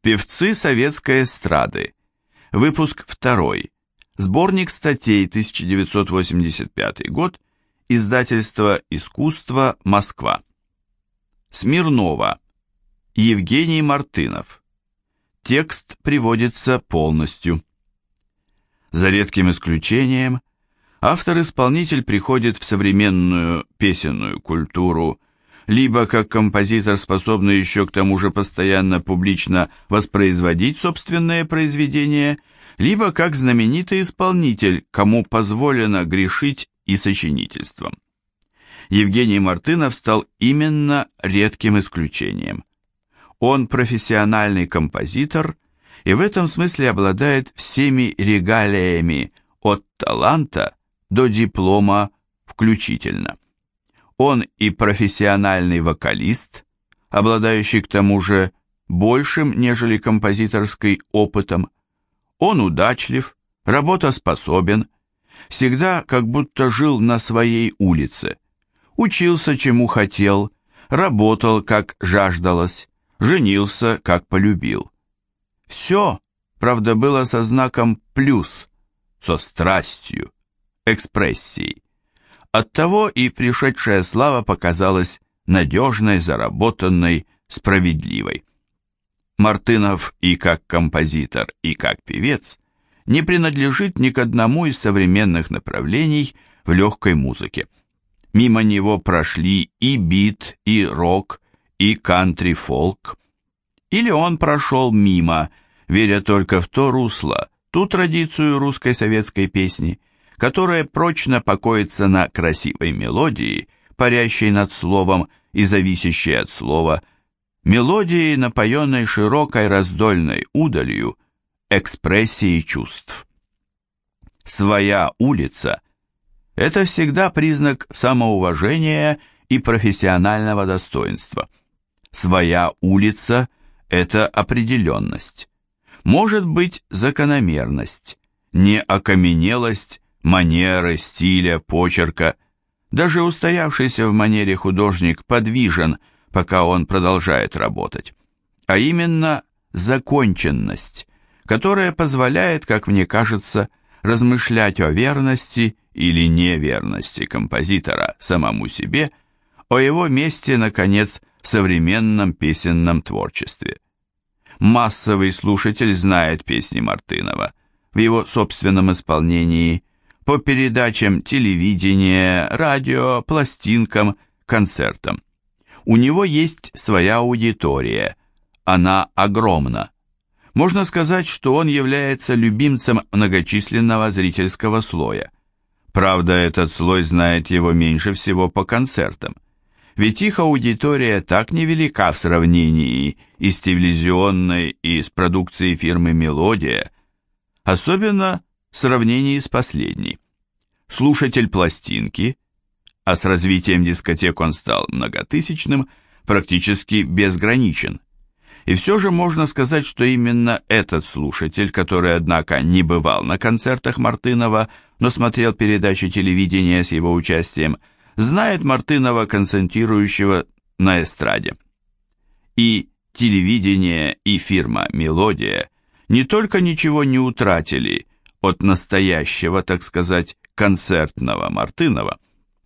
Певцы советской эстрады. Выпуск 2. Сборник статей 1985 год. Издательство «Искусство. Москва». Смирнова. Евгений Мартынов. Текст приводится полностью. За редким исключением, автор-исполнитель приходит в современную песенную культуру либо как композитор, способный еще к тому же постоянно публично воспроизводить собственные произведения, либо как знаменитый исполнитель, кому позволено грешить и сочинительством. Евгений Мартынов стал именно редким исключением. Он профессиональный композитор и в этом смысле обладает всеми регалиями от таланта до диплома включительно. Он и профессиональный вокалист, обладающий к тому же большим, нежели композиторской опытом. Он удачлив, работоспособен, всегда как будто жил на своей улице, учился чему хотел, работал как жаждалось, женился как полюбил. Все, правда, было со знаком «плюс», со страстью, экспрессией. Оттого и пришедшая слава показалась надежной, заработанной, справедливой. Мартынов и как композитор, и как певец не принадлежит ни к одному из современных направлений в легкой музыке. Мимо него прошли и бит, и рок, и кантри-фолк. Или он прошел мимо, веря только в то русло, ту традицию русской советской песни, которая прочно покоится на красивой мелодии, парящей над словом и зависящей от слова, мелодии, напоенной широкой раздольной удалью, экспрессией чувств. Своя улица – это всегда признак самоуважения и профессионального достоинства. Своя улица – это определенность. Может быть закономерность, не окаменелость манеры, стиля, почерка. Даже устоявшийся в манере художник подвижен, пока он продолжает работать. А именно законченность, которая позволяет, как мне кажется, размышлять о верности или неверности композитора самому себе, о его месте, наконец, в современном песенном творчестве. Массовый слушатель знает песни Мартынова в его собственном исполнении по передачам телевидения, радио, пластинкам, концертам. У него есть своя аудитория, она огромна. Можно сказать, что он является любимцем многочисленного зрительского слоя. Правда, этот слой знает его меньше всего по концертам. Ведь их аудитория так невелика в сравнении и с телевизионной, и с продукцией фирмы «Мелодия», особенно в сравнении с последней. Слушатель пластинки, а с развитием дискотек он стал многотысячным, практически безграничен. И все же можно сказать, что именно этот слушатель, который, однако, не бывал на концертах Мартынова, но смотрел передачи телевидения с его участием, знает Мартынова, концентрирующего на эстраде. И телевидение, и фирма «Мелодия» не только ничего не утратили от настоящего, так сказать, концертного Мартынова,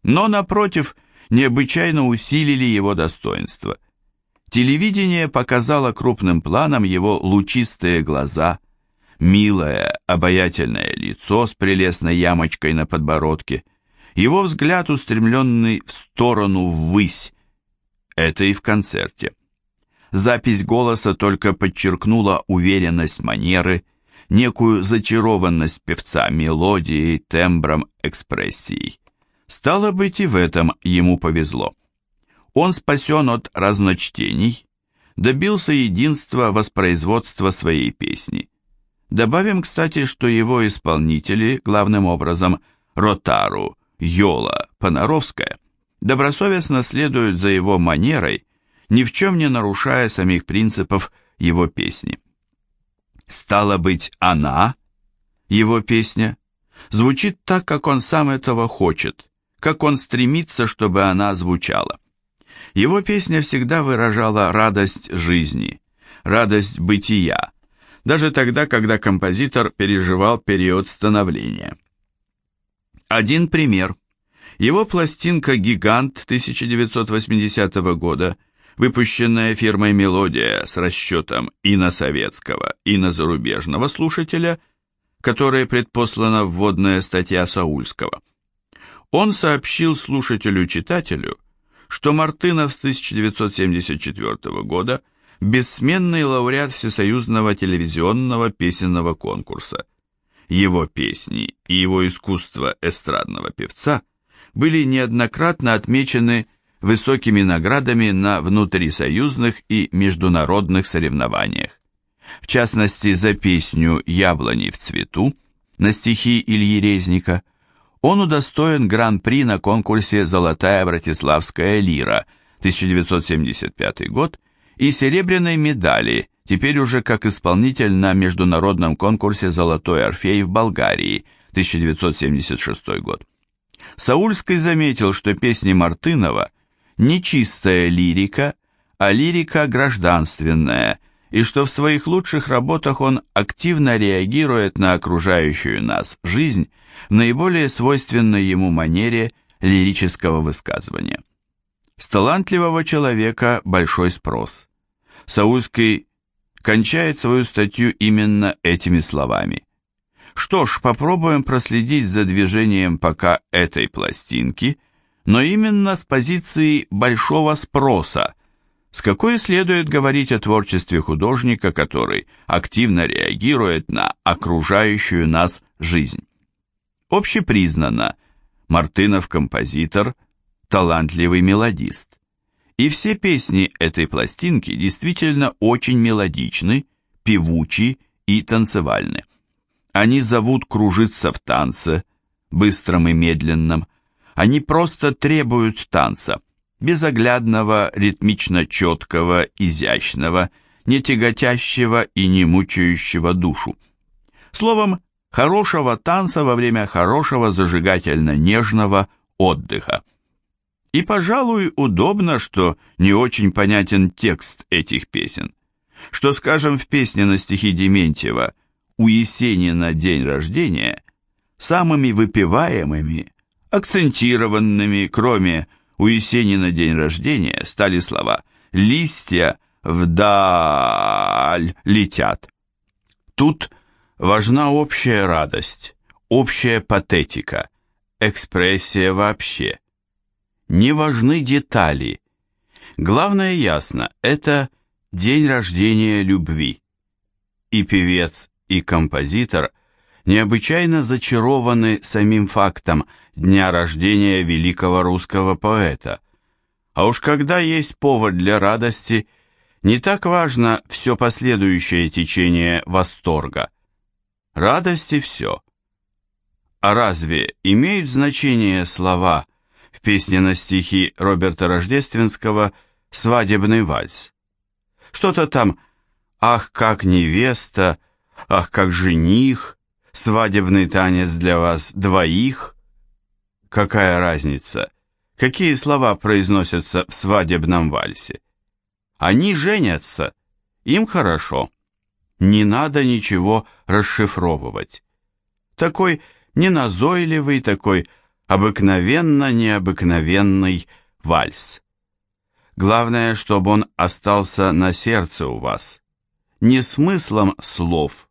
но, напротив, необычайно усилили его достоинство. Телевидение показало крупным планом его лучистые глаза, милое, обаятельное лицо с прелестной ямочкой на подбородке, его взгляд, устремленный в сторону ввысь. Это и в концерте. Запись голоса только подчеркнула уверенность манеры, некую зачарованность певца мелодией, тембром, экспрессией. Стало быть, и в этом ему повезло. Он спасен от разночтений, добился единства воспроизводства своей песни. Добавим, кстати, что его исполнители, главным образом Ротару, Йола, Понаровская, добросовестно следуют за его манерой, ни в чем не нарушая самих принципов его песни. Стало быть, она, его песня, звучит так, как он сам этого хочет, как он стремится, чтобы она звучала. Его песня всегда выражала радость жизни, радость бытия, даже тогда, когда композитор переживал период становления. Один пример. Его пластинка «Гигант» 1980 года, выпущенная фирмой «Мелодия» с расчетом и на советского, и на зарубежного слушателя, которой предпослана вводная статья Саульского. Он сообщил слушателю-читателю, что Мартынов с 1974 года бессменный лауреат Всесоюзного телевизионного песенного конкурса. Его песни и его искусство эстрадного певца были неоднократно отмечены высокими наградами на внутрисоюзных и международных соревнованиях. В частности, за песню «Яблони в цвету» на стихи Ильи Резника он удостоен гран-при на конкурсе «Золотая Братиславская лира» 1975 год и серебряной медали, теперь уже как исполнитель на международном конкурсе «Золотой Орфей» в Болгарии 1976 год. Саульский заметил, что песни Мартынова не чистая лирика, а лирика гражданственная, и что в своих лучших работах он активно реагирует на окружающую нас жизнь в наиболее свойственной ему манере лирического высказывания. С талантливого человека большой спрос. Саульский кончает свою статью именно этими словами. Что ж, попробуем проследить за движением пока этой пластинки, но именно с позиции большого спроса, с какой следует говорить о творчестве художника, который активно реагирует на окружающую нас жизнь. Общепризнанно, Мартынов композитор, талантливый мелодист. И все песни этой пластинки действительно очень мелодичны, певучи и танцевальны. Они зовут кружиться в танце, быстром и медленном. Они просто требуют танца, безоглядного, ритмично четкого, изящного, не тяготящего и не мучающего душу. Словом, хорошего танца во время хорошего зажигательно-нежного отдыха. И, пожалуй, удобно, что не очень понятен текст этих песен. Что, скажем, в песне на стихи Дементьева «У Есенина день рождения» самыми выпиваемыми, акцентированными, кроме «У Есенина день рождения» стали слова «листья вдаль летят». Тут – Важна общая радость, общая патетика, экспрессия вообще. Не важны детали. Главное ясно, это день рождения любви. И певец, и композитор необычайно зачарованы самим фактом дня рождения великого русского поэта. А уж когда есть повод для радости, не так важно все последующее течение восторга – радости все. А разве имеют значение слова в песне на стихи Роберта Рождественского «Свадебный вальс»? Что-то там «Ах, как невеста», «Ах, как жених», «Свадебный танец для вас двоих». Какая разница, какие слова произносятся в свадебном вальсе? Они женятся, им хорошо не надо ничего расшифровывать. Такой неназойливый, такой обыкновенно необыкновенный вальс. Главное, чтобы он остался на сердце у вас. Не смыслом слов,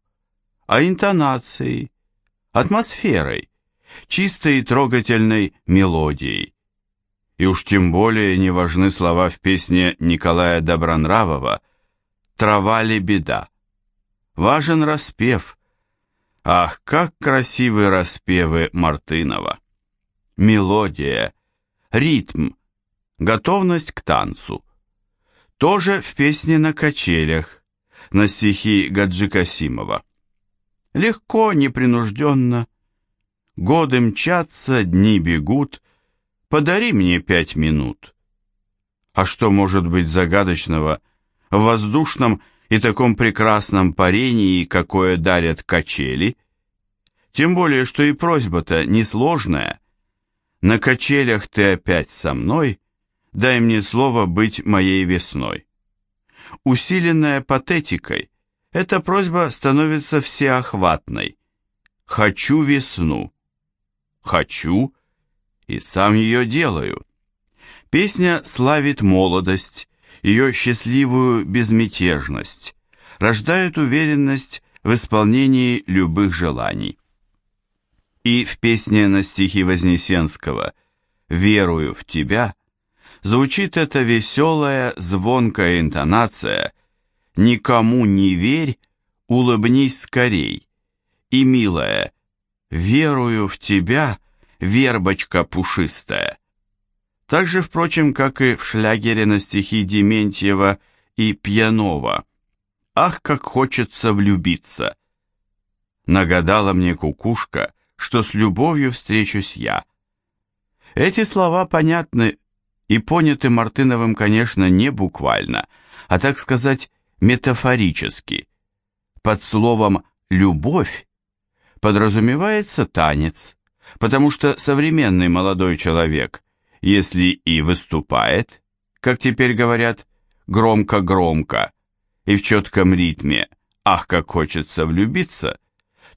а интонацией, атмосферой, чистой и трогательной мелодией. И уж тем более не важны слова в песне Николая Добронравова «Трава ли беда». Важен распев. Ах, как красивы распевы Мартынова. Мелодия, ритм, готовность к танцу. Тоже в песне на качелях, на стихи Гаджи Касимова. Легко, непринужденно. Годы мчатся, дни бегут. Подари мне пять минут. А что может быть загадочного в воздушном и таком прекрасном парении, какое дарят качели, тем более, что и просьба-то несложная. На качелях ты опять со мной, дай мне слово быть моей весной. Усиленная патетикой, эта просьба становится всеохватной. «Хочу весну». «Хочу» и сам ее делаю. Песня славит молодость, ее счастливую безмятежность, рождает уверенность в исполнении любых желаний. И в песне на стихи Вознесенского «Верую в тебя» звучит эта веселая, звонкая интонация «Никому не верь, улыбнись скорей» и милая «Верую в тебя, вербочка пушистая». Так же, впрочем, как и в шлягере на стихи Дементьева и Пьянова «Ах, как хочется влюбиться!» Нагадала мне кукушка, что с любовью встречусь я. Эти слова понятны и поняты Мартыновым, конечно, не буквально, а, так сказать, метафорически. Под словом «любовь» подразумевается танец, потому что современный молодой человек, если и выступает, как теперь говорят, громко-громко и в четком ритме «ах, как хочется влюбиться»,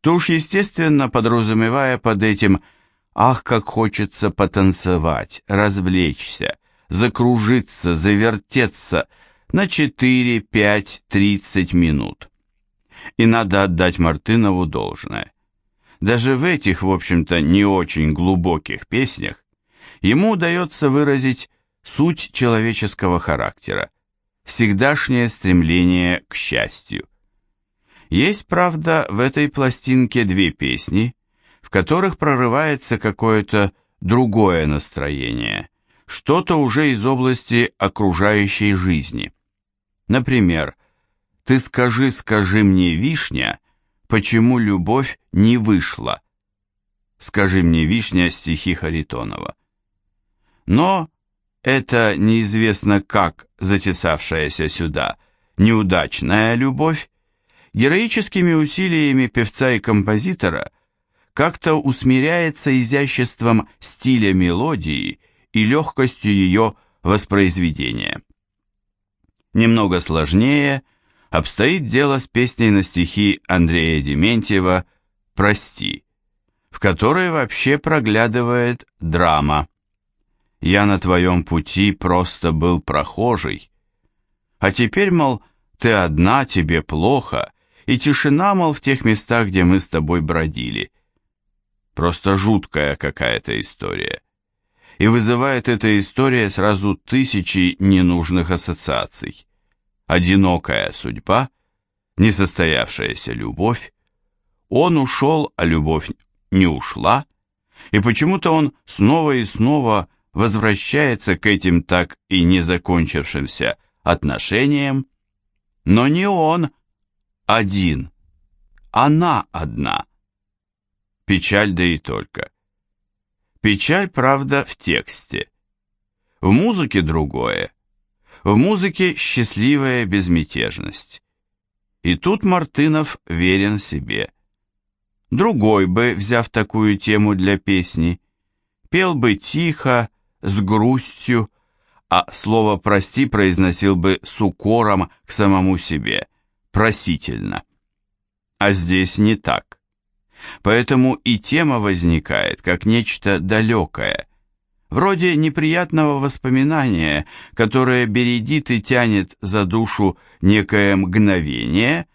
то уж естественно подразумевая под этим «ах, как хочется потанцевать, развлечься», закружиться, завертеться на 4, 5, 30 минут. И надо отдать Мартынову должное. Даже в этих, в общем-то, не очень глубоких песнях ему удается выразить суть человеческого характера, всегдашнее стремление к счастью. Есть, правда, в этой пластинке две песни, в которых прорывается какое-то другое настроение, что-то уже из области окружающей жизни. Например, «Ты скажи, скажи мне, вишня, почему любовь не вышла?» «Скажи мне, вишня» стихи Харитонова. Но это неизвестно как затесавшаяся сюда неудачная любовь героическими усилиями певца и композитора как-то усмиряется изяществом стиля мелодии и легкостью ее воспроизведения. Немного сложнее обстоит дело с песней на стихи Андрея Дементьева «Прости», в которой вообще проглядывает драма. «Я на твоем пути просто был прохожий, а теперь, мол, ты одна, тебе плохо, и тишина, мол, в тех местах, где мы с тобой бродили». Просто жуткая какая-то история и вызывает эта история сразу тысячи ненужных ассоциаций. Одинокая судьба, несостоявшаяся любовь, он ушел, а любовь не ушла, и почему-то он снова и снова возвращается к этим так и не закончившимся отношениям, но не он один, она одна. Печаль да и только. Печаль, правда, в тексте. В музыке другое. В музыке счастливая безмятежность. И тут Мартынов верен себе. Другой бы, взяв такую тему для песни, пел бы тихо, с грустью, а слово «прости» произносил бы с укором к самому себе, просительно. А здесь не так. Поэтому и тема возникает как нечто далекое, вроде неприятного воспоминания, которое бередит и тянет за душу некое мгновение,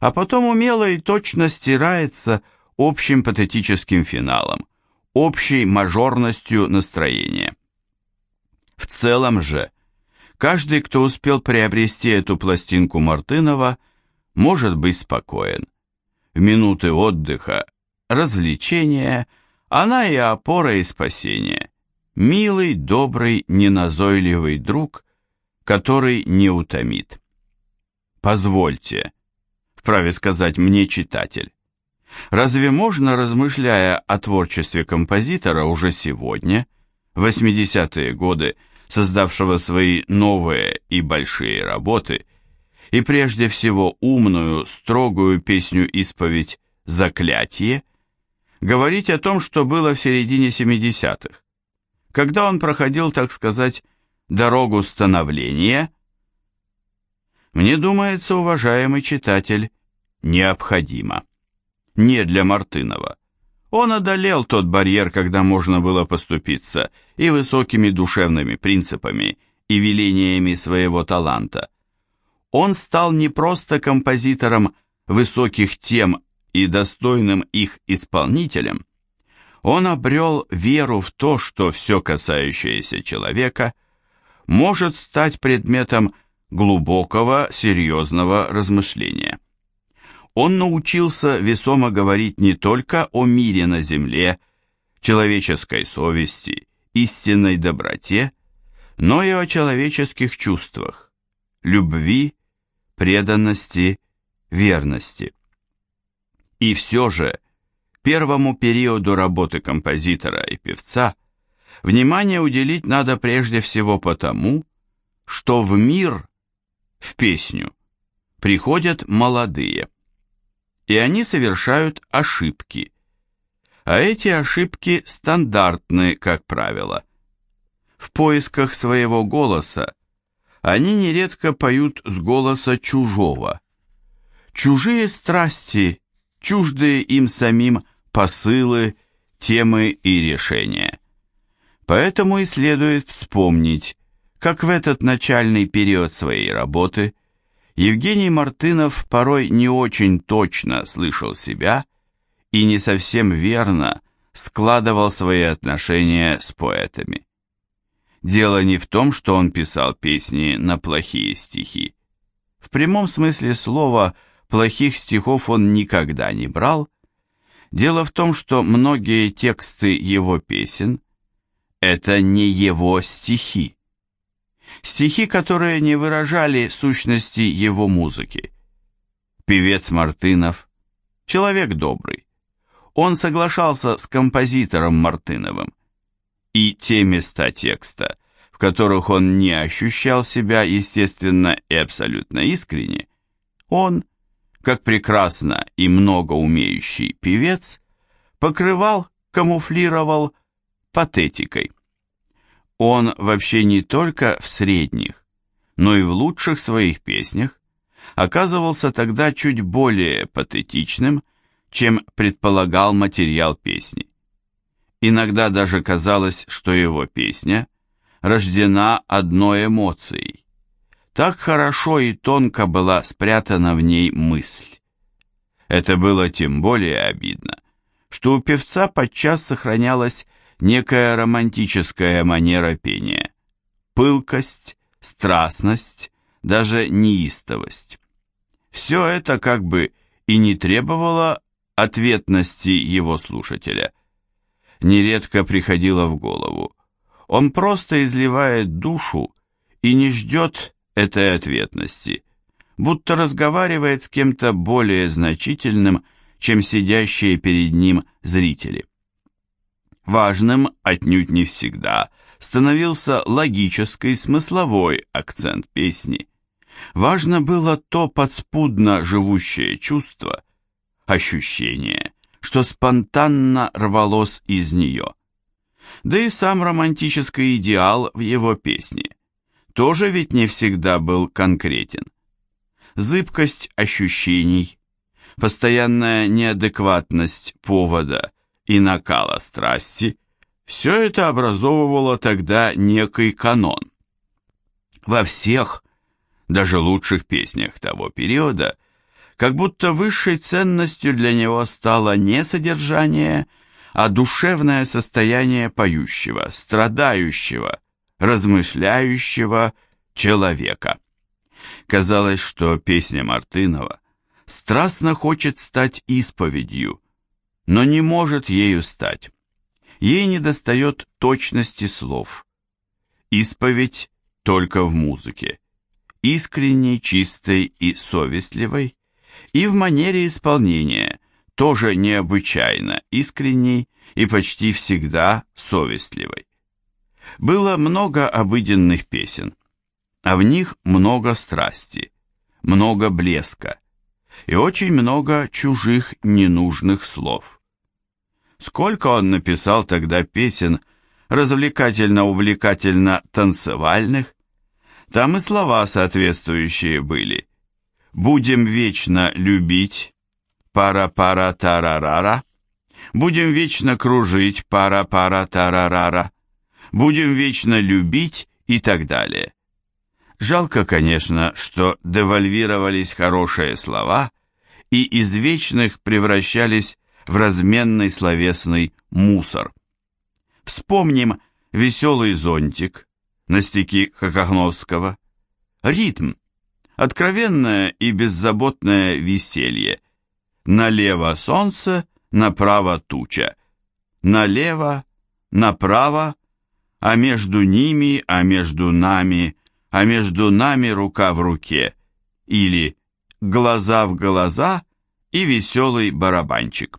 а потом умело и точно стирается общим патетическим финалом, общей мажорностью настроения. В целом же, каждый, кто успел приобрести эту пластинку Мартынова, может быть спокоен. В минуты отдыха развлечение, она и опора и спасение. Милый, добрый, неназойливый друг, который не утомит. Позвольте, вправе сказать мне читатель, разве можно, размышляя о творчестве композитора уже сегодня, 80-е годы, создавшего свои новые и большие работы, и прежде всего умную, строгую песню-исповедь «Заклятие», говорить о том, что было в середине 70-х, когда он проходил, так сказать, дорогу становления. мне думается, уважаемый читатель, необходимо. Не для Мартынова. Он одолел тот барьер, когда можно было поступиться и высокими душевными принципами, и велениями своего таланта. Он стал не просто композитором высоких тем и достойным их исполнителем, он обрел веру в то, что все касающееся человека может стать предметом глубокого, серьезного размышления. Он научился весомо говорить не только о мире на земле, человеческой совести, истинной доброте, но и о человеческих чувствах, любви, преданности, верности. И все же, первому периоду работы композитора и певца внимание уделить надо прежде всего потому, что в мир, в песню, приходят молодые, и они совершают ошибки. А эти ошибки стандартны, как правило. В поисках своего голоса они нередко поют с голоса чужого. Чужие страсти, чуждые им самим посылы, темы и решения. Поэтому и следует вспомнить, как в этот начальный период своей работы Евгений Мартынов порой не очень точно слышал себя и не совсем верно складывал свои отношения с поэтами. Дело не в том, что он писал песни на плохие стихи. В прямом смысле слова плохих стихов он никогда не брал, Дело в том, что многие тексты его песен – это не его стихи. Стихи, которые не выражали сущности его музыки. Певец Мартынов – человек добрый. Он соглашался с композитором Мартыновым. И те места текста, в которых он не ощущал себя естественно и абсолютно искренне, он – как прекрасно и много умеющий певец, покрывал, камуфлировал патетикой. Он вообще не только в средних, но и в лучших своих песнях оказывался тогда чуть более патетичным, чем предполагал материал песни. Иногда даже казалось, что его песня рождена одной эмоцией, так хорошо и тонко была спрятана в ней мысль. Это было тем более обидно, что у певца подчас сохранялась некая романтическая манера пения. Пылкость, страстность, даже неистовость. Все это как бы и не требовало ответности его слушателя. Нередко приходило в голову. Он просто изливает душу и не ждет этой ответности, будто разговаривает с кем-то более значительным, чем сидящие перед ним зрители. Важным отнюдь не всегда становился логический смысловой акцент песни. Важно было то подспудно живущее чувство, ощущение, что спонтанно рвалось из нее. Да и сам романтический идеал в его песне – тоже ведь не всегда был конкретен. Зыбкость ощущений, постоянная неадекватность повода и накала страсти – все это образовывало тогда некий канон. Во всех, даже лучших песнях того периода, как будто высшей ценностью для него стало не содержание, а душевное состояние поющего, страдающего, размышляющего человека. Казалось, что песня Мартынова страстно хочет стать исповедью, но не может ею стать. Ей недостает точности слов. Исповедь только в музыке, искренней, чистой и совестливой, и в манере исполнения, тоже необычайно искренней и почти всегда совестливой. Было много обыденных песен, а в них много страсти, много блеска и очень много чужих ненужных слов. Сколько он написал тогда песен развлекательно-увлекательно-танцевальных, Там и слова соответствующие были. «Будем вечно любить», «пара-пара-тарарара», «Будем вечно кружить», «пара-пара-тарарара», «Будем вечно любить» и так далее. Жалко, конечно, что девальвировались хорошие слова и из вечных превращались в разменный словесный мусор. Вспомним «Веселый зонтик» на стихи Хохохновского, ритм, откровенное и беззаботное веселье, налево солнце, направо туча, налево, направо, а между ними, а между нами, а между нами рука в руке, или глаза в глаза и веселый барабанчик.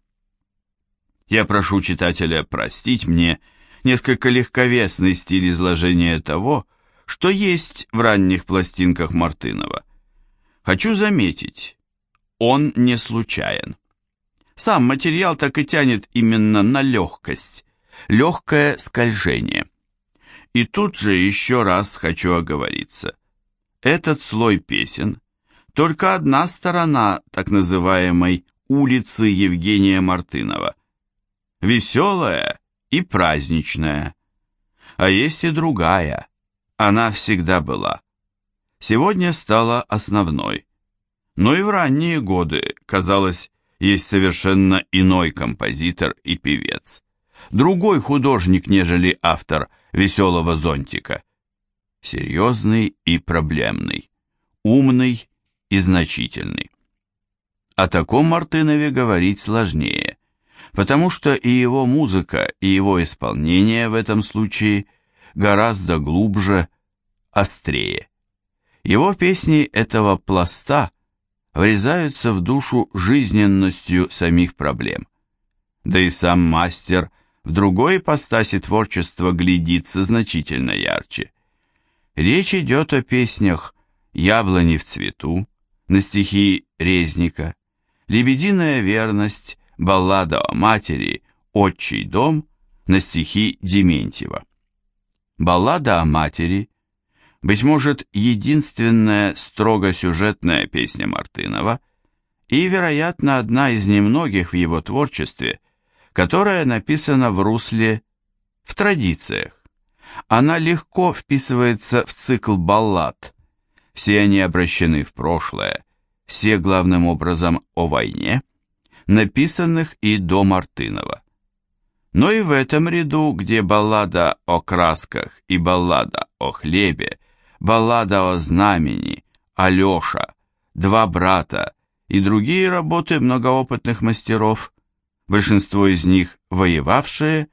Я прошу читателя простить мне несколько легковесный стиль изложения того, что есть в ранних пластинках Мартынова. Хочу заметить, он не случайен. Сам материал так и тянет именно на легкость, легкое скольжение. И тут же еще раз хочу оговориться. Этот слой песен – только одна сторона так называемой улицы Евгения Мартынова – веселая и праздничная. А есть и другая, она всегда была. Сегодня стала основной. Но и в ранние годы, казалось, есть совершенно иной композитор и певец. Другой художник, нежели автор «Веселого зонтика». Серьезный и проблемный, умный и значительный. О таком Мартынове говорить сложнее потому что и его музыка, и его исполнение в этом случае гораздо глубже, острее. Его песни этого пласта врезаются в душу жизненностью самих проблем. Да и сам мастер в другой ипостаси творчества глядится значительно ярче. Речь идет о песнях «Яблони в цвету», на стихи Резника, «Лебединая верность», баллада о матери «Отчий дом» на стихи Дементьева. Баллада о матери, быть может, единственная строго сюжетная песня Мартынова и, вероятно, одна из немногих в его творчестве, которая написана в русле, в традициях. Она легко вписывается в цикл баллад, все они обращены в прошлое, все главным образом о войне, написанных и до Мартынова. Но и в этом ряду, где баллада о красках и баллада о хлебе, баллада о знамени, Алеша, два брата и другие работы многоопытных мастеров, большинство из них воевавшие,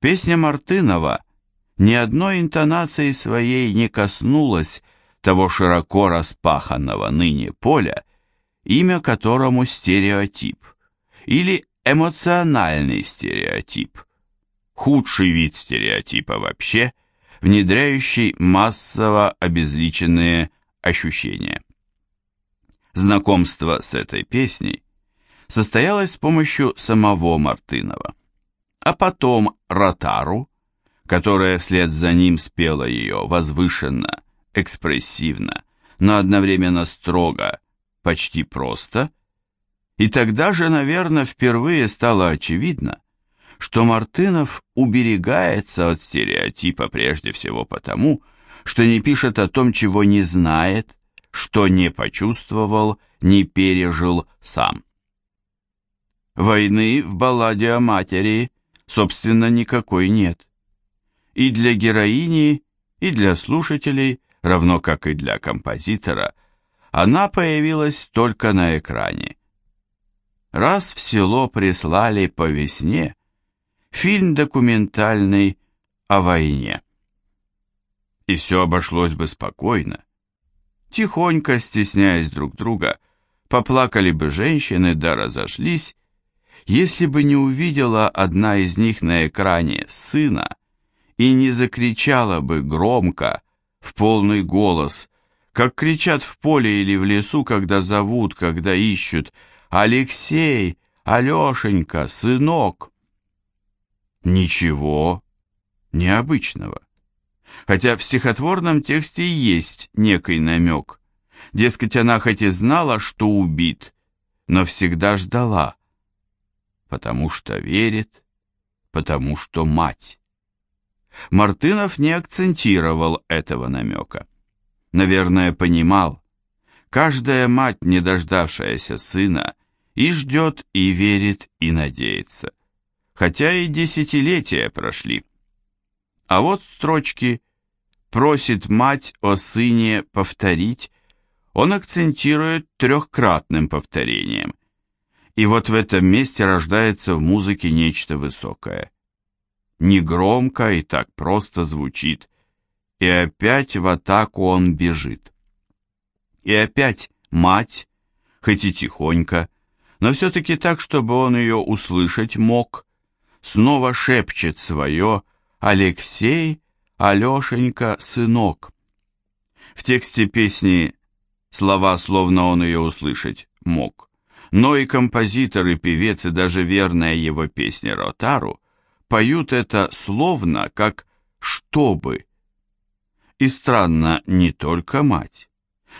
песня Мартынова ни одной интонацией своей не коснулась того широко распаханного ныне поля, имя которому стереотип, или эмоциональный стереотип, худший вид стереотипа вообще, внедряющий массово обезличенные ощущения. Знакомство с этой песней состоялось с помощью самого Мартынова, а потом Ротару, которая вслед за ним спела ее возвышенно, экспрессивно, но одновременно строго почти просто, и тогда же, наверное, впервые стало очевидно, что Мартынов уберегается от стереотипа прежде всего потому, что не пишет о том, чего не знает, что не почувствовал, не пережил сам. Войны в балладе о матери, собственно, никакой нет. И для героини, и для слушателей, равно как и для композитора – она появилась только на экране. Раз в село прислали по весне фильм документальный о войне. И все обошлось бы спокойно. Тихонько, стесняясь друг друга, поплакали бы женщины да разошлись, если бы не увидела одна из них на экране сына и не закричала бы громко, в полный голос, как кричат в поле или в лесу, когда зовут, когда ищут «Алексей! Алешенька! Сынок!» Ничего необычного. хотя в стихотворном тексте есть некий намек. Дескать, она хоть и знала, что убит, но всегда ждала, потому что верит, потому что мать. Мартынов не акцентировал этого намека. Наверное, понимал, каждая мать, не дождавшаяся сына, и ждет, и верит, и надеется. Хотя и десятилетия прошли. А вот строчки «просит мать о сыне повторить» он акцентирует трехкратным повторением. И вот в этом месте рождается в музыке нечто высокое. Негромко и так просто звучит, и опять в атаку он бежит. И опять мать, хоть и тихонько, но все-таки так, чтобы он ее услышать мог, снова шепчет свое «Алексей, Алешенька, сынок». В тексте песни слова, словно он ее услышать мог, но и композитор, и певец, и даже верная его песня Ротару поют это словно, как «чтобы». И странно, не только мать,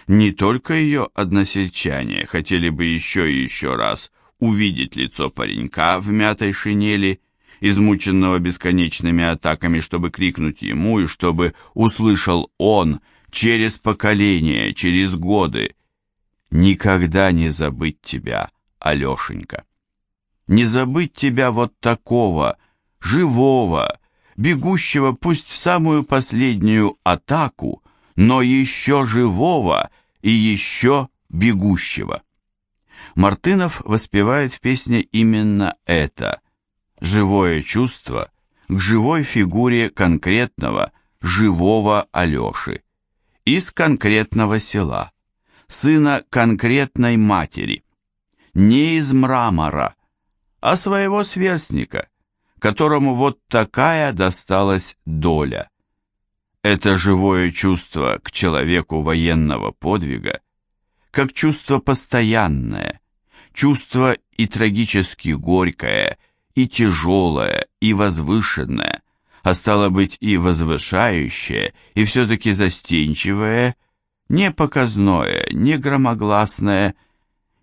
не только ее односельчане хотели бы еще и еще раз увидеть лицо паренька в мятой шинели, измученного бесконечными атаками, чтобы крикнуть ему и чтобы услышал он через поколения, через годы. Никогда не забыть тебя, Алешенька. Не забыть тебя вот такого, живого, бегущего пусть в самую последнюю атаку, но еще живого и еще бегущего. Мартынов воспевает в песне именно это, живое чувство к живой фигуре конкретного, живого Алеши, из конкретного села, сына конкретной матери, не из мрамора, а своего сверстника, которому вот такая досталась доля. Это живое чувство к человеку военного подвига, как чувство постоянное, чувство и трагически горькое, и тяжелое, и возвышенное, а стало быть и возвышающее, и все-таки застенчивое, не показное, не громогласное,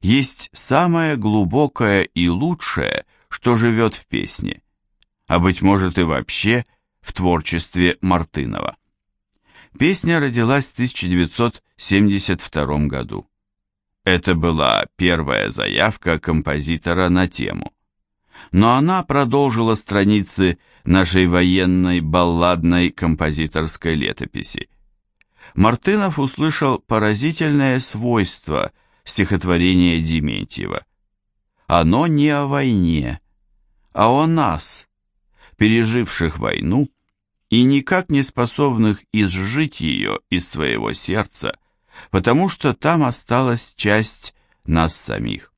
есть самое глубокое и лучшее, что живет в песне, а быть может и вообще в творчестве Мартынова. Песня родилась в 1972 году. Это была первая заявка композитора на тему. Но она продолжила страницы нашей военной балладной композиторской летописи. Мартынов услышал поразительное свойство стихотворения Дементьева. Оно не о войне, а о нас, переживших войну и никак не способных изжить ее из своего сердца, потому что там осталась часть нас самих.